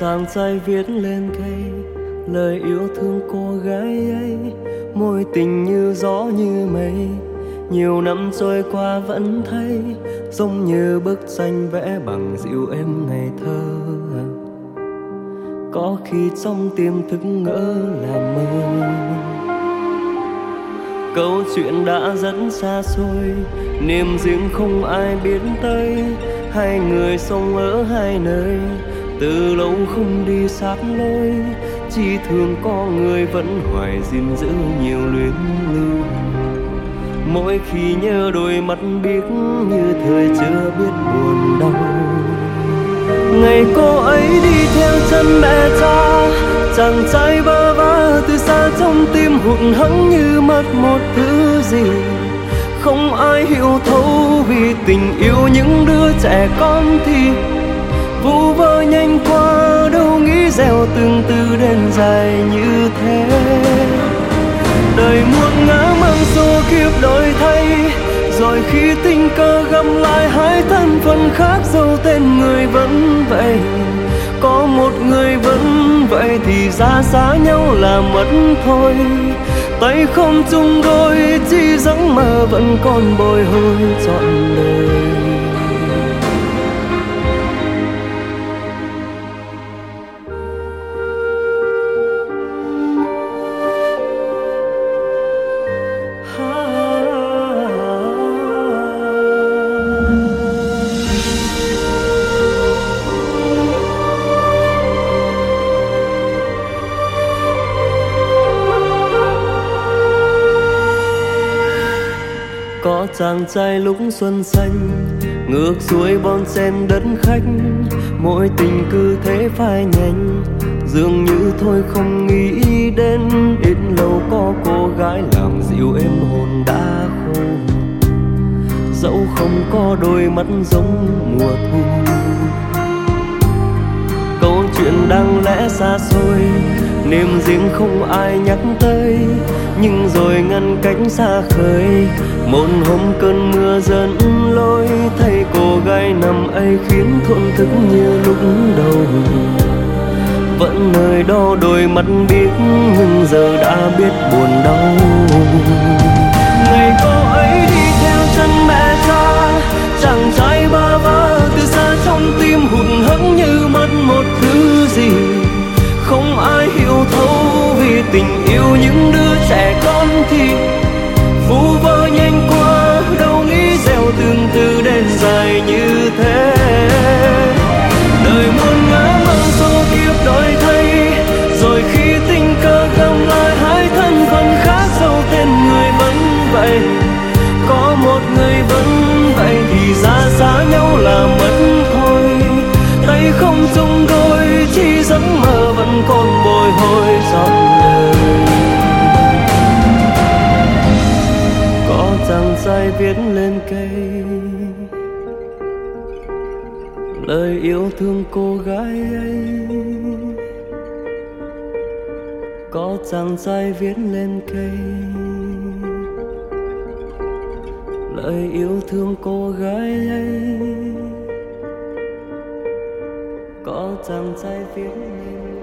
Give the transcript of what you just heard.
chàng trai viết lên cây, lời yêu thương cô gái ấy. Môi tình như gió như mây, nhiều năm trôi qua vẫn thấy, giống như bức tranh vẽ bằng dịu êm ngày thơ. Có khi trong tim thức ngỡ là mơ câu chuyện đã rất xa xôi, niềm riêng không ai biết tới. Hai người sống ở hai nơi từ lâu không đi sát lối, chỉ thương có người vẫn hoài gìn giữ nhiều luyến lưu. Mỗi khi nhớ đôi mắt biết như thời chưa biết buồn đau. Ngày cô ấy đi theo chân mẹ cha, chàng trai bơ vơ từ xa trong tim hụt hẫng như mất một thứ gì. Không ai hiểu thấu vì tình yêu những đứa trẻ con thì vu vơ nhanh qua đâu nghĩ gieo từng từ đến dài như thế. Đời muôn ngã mang số kiếp đổi thay, rồi khi tình cờ gặp lại, hai thân phận khác dấu tên người vẫn vậy. Có một người vẫn vậy thì ra xa nhau là mất thôi. Tay không chung đôi, chỉ giấc mơ vẫn còn bồi hồi trọn đời. Có chàng trai lúc xuân xanh, ngược xuôi bon sen đất khách. Mỗi tình cứ thế phai nhanh dường như thôi không nghĩ đến. Ít lâu có cô gái làm dịu êm hồn đã khô dẫu không có đôi mắt giống mùa thu. Câu chuyện đang lẽ xa xôi, niềm riêng không ai nhắc tới. Nhưng rồi ngăn cánh xa khơi một hôm cơn mưa dẫn lối, thấy cô gái nằm ấy khiến thổn thức như lúc đầu. Vẫn nơi đó đôi mắt biết nhưng giờ đã biết buồn đau. Ngày cô ấy thì ra xa nhau là mất thôi. Tay không chung đôi, chỉ giấc mơ vẫn còn bồi hồi trọn đời có chàng trai viết lên cây, lời yêu thương cô gái ấy. Có chàng trai viết lên cây lời yêu thương cô gái ấy. Có chàng trai viết lên